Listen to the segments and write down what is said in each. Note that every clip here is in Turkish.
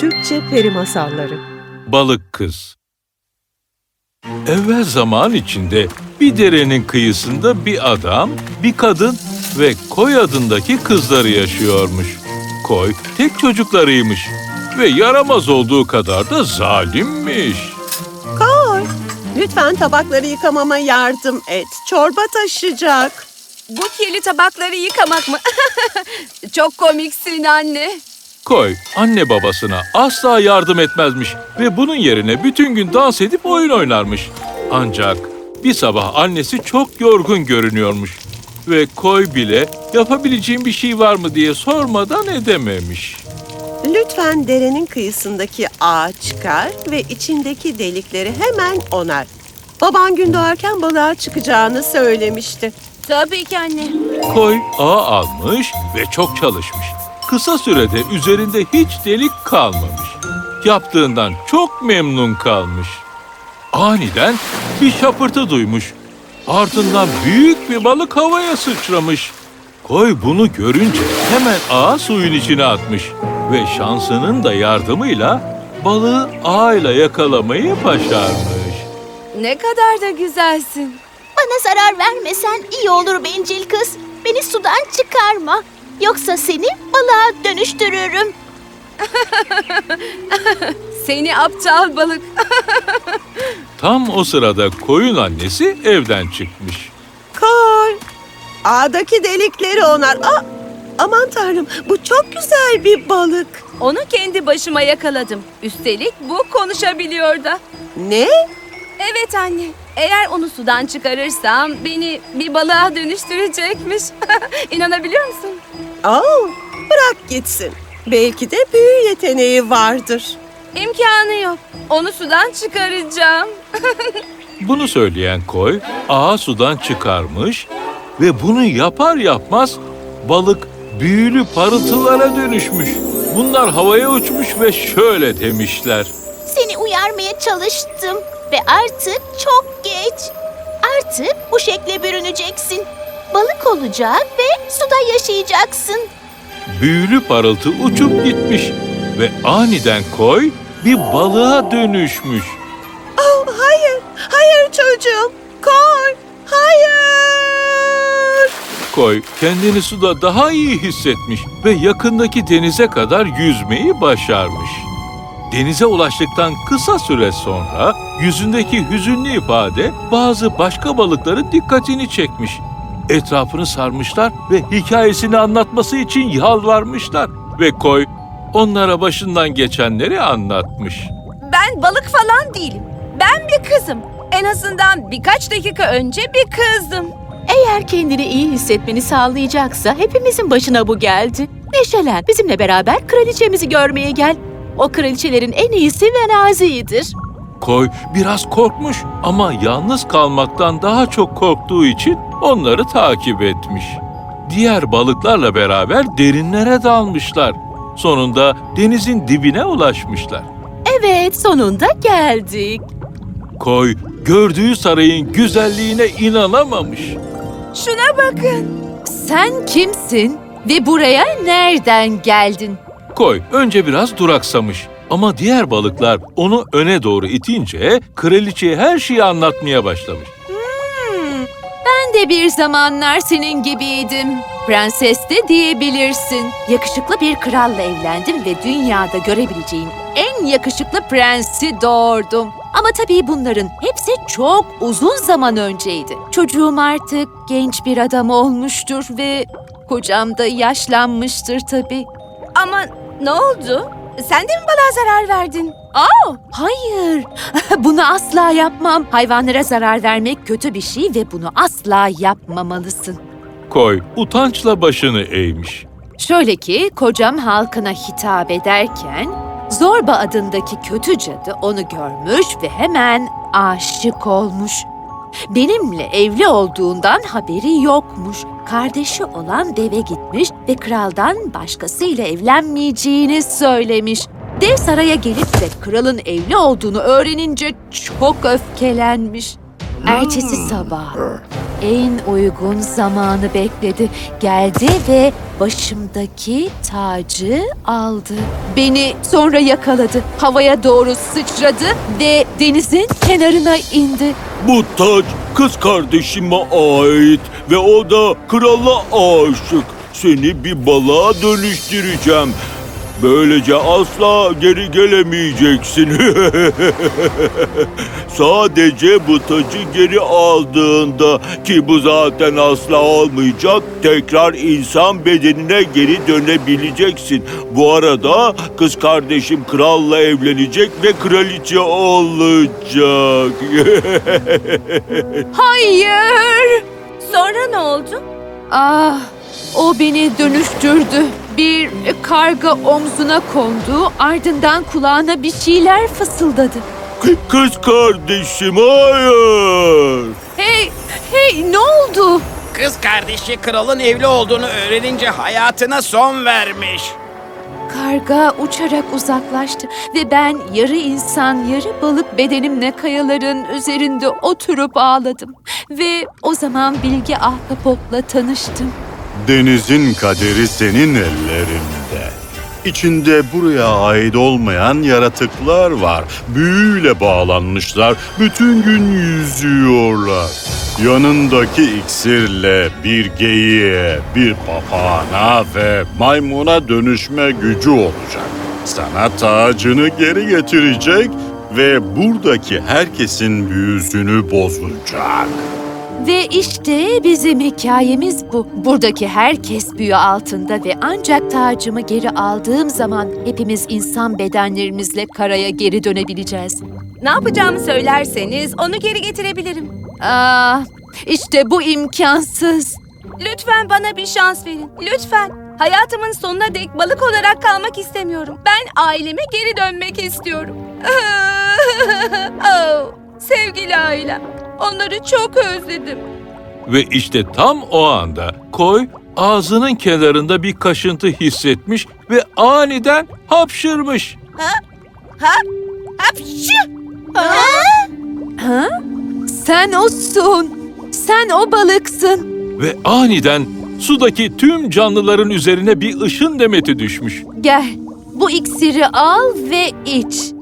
Türkçe Peri Masalları Balık Kız Evvel zaman içinde bir derenin kıyısında bir adam, bir kadın ve Koy adındaki kızları yaşıyormuş. Koy tek çocuklarıymış ve yaramaz olduğu kadar da zalimmiş. Koy, lütfen tabakları yıkamama yardım et. Çorba taşıyacak. Bu kirli tabakları yıkamak mı? Çok komiksin anne. Koy anne babasına asla yardım etmezmiş ve bunun yerine bütün gün dans edip oyun oynarmış. Ancak bir sabah annesi çok yorgun görünüyormuş ve Koy bile yapabileceğim bir şey var mı diye sormadan edememiş. Lütfen derenin kıyısındaki ağa çıkar ve içindeki delikleri hemen onar. Baban gün doğarken balığa çıkacağını söylemişti. Tabii ki anne. Koy ağa almış ve çok çalışmış. Kısa sürede üzerinde hiç delik kalmamış. Yaptığından çok memnun kalmış. Aniden bir şapırtı duymuş. Ardından büyük bir balık havaya sıçramış. Koy bunu görünce hemen ağa suyun içine atmış ve şansının da yardımıyla balığı ağıyla yakalamayı başarmış. Ne kadar da güzelsin. Bana zarar vermesen iyi olur bencil kız. Beni sudan çıkarma. Yoksa seni balığa dönüştürürüm. Seni aptal balık. Tam o sırada koyun annesi evden çıkmış. Koy, ağdaki delikleri onar. Aa, aman tanrım, bu çok güzel bir balık. Onu kendi başıma yakaladım. Üstelik bu konuşabiliyor da. Ne? Evet anne. Eğer onu sudan çıkarırsam beni bir balığa dönüştürecekmiş. İnanabiliyor musun? Aa, bırak gitsin. Belki de büyü yeteneği vardır. İmkanı yok. Onu sudan çıkaracağım. Bunu söyleyen koy ağa sudan çıkarmış ve bunu yapar yapmaz balık büyülü parıltılara dönüşmüş. Bunlar havaya uçmuş ve şöyle demişler. Seni uyarmaya çalıştım ve artık çok geç. Artık bu şekle bürüneceksin. Balık olacak ve suda yaşayacaksın. Büyülü parıltı uçup gitmiş ve aniden koy bir balığa dönüşmüş. Oh, hayır, hayır çocuğum. Koy, hayır. Koy kendini suda daha iyi hissetmiş ve yakındaki denize kadar yüzmeyi başarmış. Denize ulaştıktan kısa süre sonra yüzündeki hüzünlü ifade bazı başka balıkların dikkatini çekmiş. Etrafını sarmışlar ve hikayesini anlatması için yalvarmışlar ve Koy onlara başından geçenleri anlatmış. Ben balık falan değilim. Ben bir kızım. En azından birkaç dakika önce bir kızdım. Eğer kendini iyi hissetmeni sağlayacaksa hepimizin başına bu geldi. Neşelen, bizimle beraber kraliçemizi görmeye gel. O kraliçelerin en iyisi ve naziğidir. Koy biraz korkmuş ama yalnız kalmaktan daha çok korktuğu için onları takip etmiş. Diğer balıklarla beraber derinlere dalmışlar. Sonunda denizin dibine ulaşmışlar. Evet, sonunda geldik. Koy gördüğü sarayın güzelliğine inanamamış. Şuna bakın. Sen kimsin ve buraya nereden geldin? Koy önce biraz duraksamış ama diğer balıklar onu öne doğru itince kraliçeye her şeyi anlatmaya başlamış. Ben de bir zamanlar senin gibiydim. Prenses de diyebilirsin. Yakışıklı bir kralla evlendim ve dünyada görebileceğin en yakışıklı prensi doğurdum. Ama tabii bunların hepsi çok uzun zaman önceydi. Çocuğum artık genç bir adam olmuştur ve kocam da yaşlanmıştır tabii. Ama ne oldu? Sen de mi balığa zarar verdin? Aa, hayır. bunu asla yapmam. Hayvanlara zarar vermek kötü bir şey ve bunu asla yapmamalısın. Koy utançla başını eğmiş. Şöyle ki kocam halkına hitap ederken Zorba adındaki kötü cadı onu görmüş ve hemen aşık olmuş. Benimle evli olduğundan haberi yokmuş. Kardeşi olan deve gitmiş ve kraldan başkasıyla evlenmeyeceğini söylemiş. Dev saraya gelip de kralın evli olduğunu öğrenince çok öfkelenmiş. Ertesi sabah en uygun zamanı bekledi. Geldi ve başımdaki tacı aldı. Beni sonra yakaladı. Havaya doğru sıçradı ve denizin kenarına indi. Bu taç kız kardeşime ait ve o da krala aşık. Seni bir balığa dönüştüreceğim. Böylece asla geri gelemeyeceksin. Sadece bu tacı geri aldığında ki bu zaten asla olmayacak tekrar insan bedenine geri dönebileceksin. Bu arada kız kardeşim kralla evlenecek ve kraliçe olacak. Hayır! Sonra ne oldu? Ah, o beni dönüştürdü. Bir karga omzuna kondu, ardından kulağına bir şeyler fısıldadı. Kız kardeşim hayır. Hey, hey ne oldu? Kız kardeşi kralın evli olduğunu öğrenince hayatına son vermiş. Karga uçarak uzaklaştı ve ben yarı insan yarı balık bedenimle kayaların üzerinde oturup ağladım. Ve o zaman Bilge Ahtapot'la tanıştım. Denizin kaderi senin ellerinde. İçinde buraya ait olmayan yaratıklar var. Büyüyle bağlanmışlar. Bütün gün yüzüyorlar. Yanındaki iksirle bir geyiğe, bir papağana ve maymuna dönüşme gücü olacak. Sana tacını geri getirecek ve buradaki herkesin büyüsünü bozacak. Ve işte bizim hikayemiz bu. Buradaki herkes büyü altında ve ancak tacımı geri aldığım zaman hepimiz insan bedenlerimizle karaya geri dönebileceğiz. Ne yapacağımı söylerseniz onu geri getirebilirim. Ah, işte bu imkansız. Lütfen bana bir şans verin. Lütfen. Hayatımın sonuna dek balık olarak kalmak istemiyorum. Ben aileme geri dönmek istiyorum. oh, sevgili ailem. Onları çok özledim. Ve işte tam o anda Koy ağzının kenarında bir kaşıntı hissetmiş ve aniden hapşırmış. Hapşu! Ha? Sen osun. Sen o balıksın. Ve aniden sudaki tüm canlıların üzerine bir ışın demeti düşmüş. Gel. Bu iksiri al ve iç.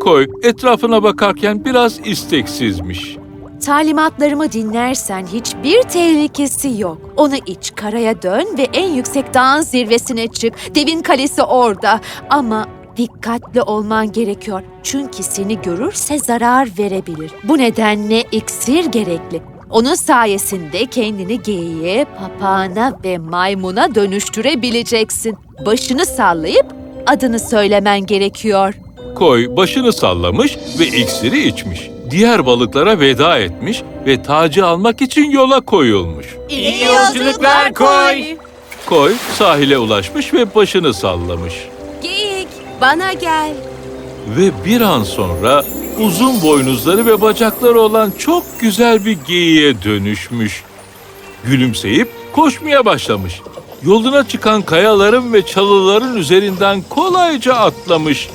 Koy etrafına bakarken biraz isteksizmiş. Talimatlarımı dinlersen hiçbir tehlikesi yok. Onu iç, karaya dön ve en yüksek dağın zirvesine çık. Devin kalesi orada. Ama dikkatli olman gerekiyor. Çünkü seni görürse zarar verebilir. Bu nedenle iksir gerekli. Onun sayesinde kendini geyiğe, papağana ve maymuna dönüştürebileceksin. Başını sallayıp adını söylemen gerekiyor. Koy başını sallamış ve iksiri içmiş. Diğer balıklara veda etmiş ve tacı almak için yola koyulmuş. İyi yolculuklar koy. Koy sahile ulaşmış ve başını sallamış. Geyik, bana gel. Ve bir an sonra uzun boynuzları ve bacakları olan çok güzel bir geyiğe dönüşmüş. Gülümseyip koşmaya başlamış. Yoluna çıkan kayaların ve çalıların üzerinden kolayca atlamış.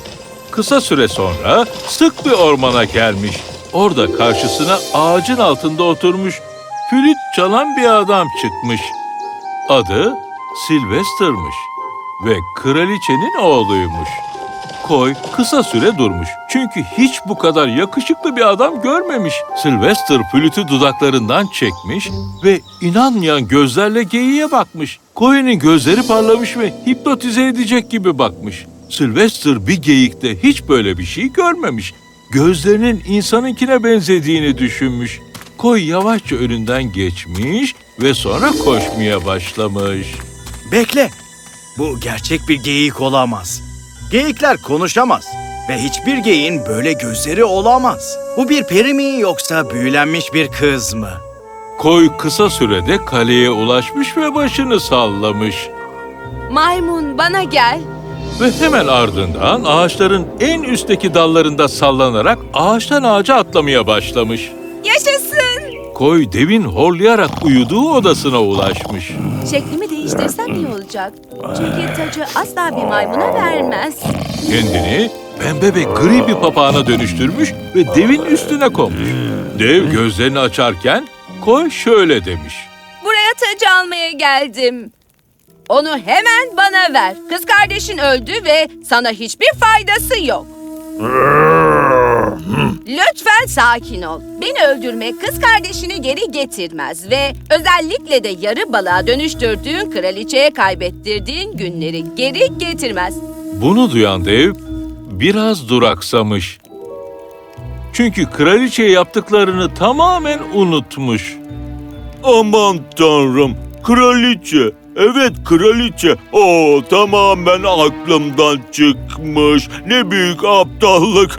Kısa süre sonra sık bir ormana gelmiş. Orada karşısına ağacın altında oturmuş, flüt çalan bir adam çıkmış. Adı Sylvester'mış ve kraliçenin oğluymuş. Koy kısa süre durmuş. Çünkü hiç bu kadar yakışıklı bir adam görmemiş. Sylvester flütü dudaklarından çekmiş ve inanmayan gözlerle geyiğe bakmış. Koyunun gözleri parlamış ve hipnotize edecek gibi bakmış. Sylvester bir geyikte hiç böyle bir şey görmemiş. Gözlerinin insanınkine benzediğini düşünmüş. Koy yavaşça önünden geçmiş ve sonra koşmaya başlamış. Bekle. Bu gerçek bir geyik olamaz. Geyikler konuşamaz. Ve hiçbir geyiğin böyle gözleri olamaz. Bu bir peri mi yoksa büyülenmiş bir kız mı? Koy kısa sürede kaleye ulaşmış ve başını sallamış. Maymun, bana gel. Ve hemen ardından ağaçların en üstteki dallarında sallanarak ağaçtan ağaca atlamaya başlamış. Yaşasın. Koy devin horlayarak uyuduğu odasına ulaşmış. Şeklimi değiştirsem iyi olacak. Çünkü tacı asla bir maymuna vermez. Kendini pembe ve gri bir papağana dönüştürmüş ve devin üstüne konmuş. Dev gözlerini açarken koy şöyle demiş. Buraya tacı almaya geldim. Onu hemen bana ver. Kız kardeşin öldü ve sana hiçbir faydası yok. Lütfen sakin ol. Beni öldürmek kız kardeşini geri getirmez ve özellikle de yarı balığa dönüştürdüğün kraliçeye kaybettirdiğin günleri geri getirmez. Bunu duyan dev biraz duraksamış. Çünkü kraliçeye yaptıklarını tamamen unutmuş. Aman tanrım, kraliçe. Evet kraliçe. O tamamen aklımdan çıkmış. Ne büyük aptallık.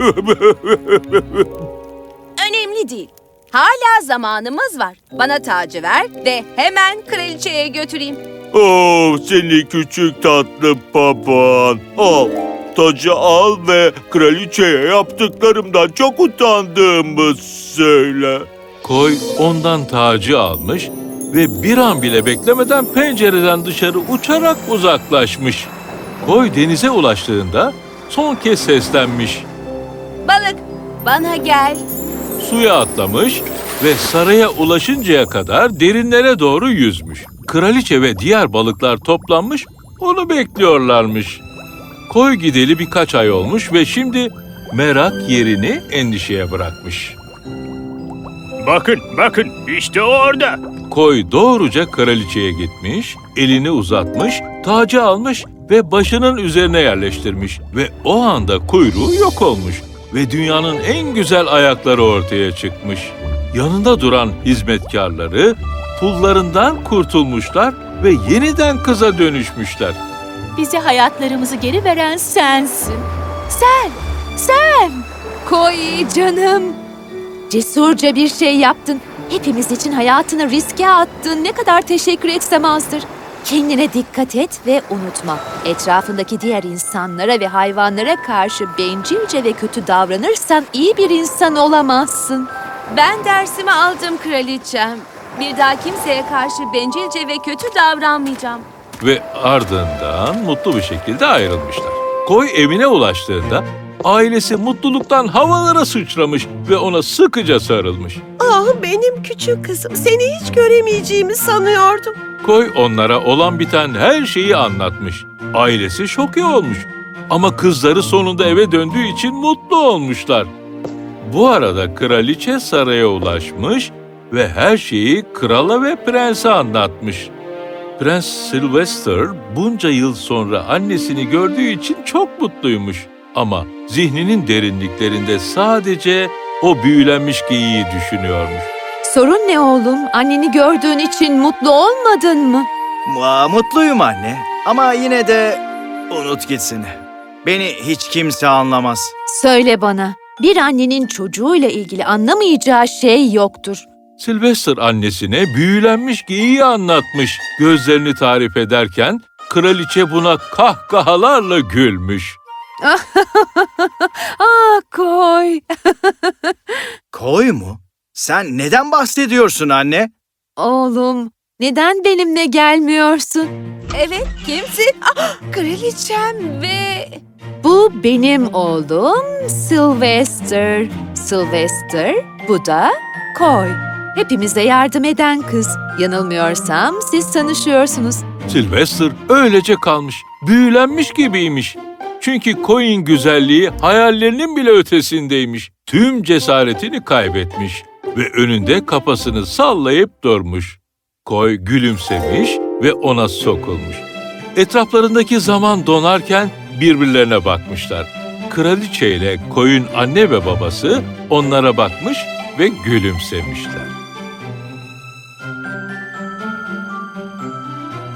Önemli değil. Hala zamanımız var. Bana tacı ver ve hemen kraliçeye götüreyim. oh seni küçük tatlı papağan. Al. Tacı al ve kraliçeye yaptıklarımdan çok utandığımı söyle. Koy ondan tacı almış ve bir an bile beklemeden pencereden dışarı uçarak uzaklaşmış. Koy denize ulaştığında son kez seslenmiş. Balık, bana gel. Suya atlamış ve saraya ulaşıncaya kadar derinlere doğru yüzmüş. Kraliçe ve diğer balıklar toplanmış, onu bekliyorlarmış. Koy gideli birkaç ay olmuş ve şimdi merak yerini endişeye bırakmış. Bakın, bakın işte orada. Koy doğruca kraliçeye gitmiş, elini uzatmış, tacı almış ve başının üzerine yerleştirmiş. Ve o anda kuyruğu yok olmuş ve dünyanın en güzel ayakları ortaya çıkmış. Yanında duran hizmetkarları pullarından kurtulmuşlar ve yeniden kıza dönüşmüşler. Bize hayatlarımızı geri veren sensin. Sen, sen. Koy canım. Cesurca bir şey yaptın. Hepimiz için hayatını riske attın. Ne kadar teşekkür etsem azdır. Kendine dikkat et ve unutma. Etrafındaki diğer insanlara ve hayvanlara karşı bencilce ve kötü davranırsan iyi bir insan olamazsın. Ben dersimi aldım kraliçem. Bir daha kimseye karşı bencilce ve kötü davranmayacağım. ve ardından mutlu bir şekilde ayrılmışlar. Koy evine ulaştığında ailesi mutluluktan havalara sıçramış ve ona sıkıca sarılmış. Ah benim küçük kızım. Seni hiç göremeyeceğimi sanıyordum. Koy onlara olan biten her şeyi anlatmış. Ailesi şoke olmuş. Ama kızları sonunda eve döndüğü için mutlu olmuşlar. Bu arada kraliçe saraya ulaşmış ve her şeyi krala ve prense anlatmış. Prens Sylvester bunca yıl sonra annesini gördüğü için çok mutluymuş. Ama zihninin derinliklerinde sadece o büyülenmiş geyiği düşünüyormuş. Sorun ne oğlum? Anneni gördüğün için mutlu olmadın mı? Aa, mutluyum anne. Ama yine de unut gitsin. Beni hiç kimse anlamaz. Söyle bana. Bir annenin çocuğuyla ilgili anlamayacağı şey yoktur. Sylvester annesine büyülenmiş geyiği anlatmış. Gözlerini tarif ederken kraliçe buna kahkahalarla gülmüş. Ah koy. Koy mu? Sen neden bahsediyorsun anne? Oğlum neden benimle gelmiyorsun? Evet, kimsin? Ah, kraliçem ve... Bu benim oğlum Sylvester. Sylvester, bu da Koy. Hepimize yardım eden kız. Yanılmıyorsam siz tanışıyorsunuz. Sylvester öylece kalmış. Büyülenmiş gibiymiş. Çünkü koyun güzelliği hayallerinin bile ötesindeymiş. Tüm cesaretini kaybetmiş ve önünde kafasını sallayıp durmuş. Koy gülümsemiş ve ona sokulmuş. Etraflarındaki zaman donarken birbirlerine bakmışlar. Kraliçe ile koyun anne ve babası onlara bakmış ve gülümsemişler.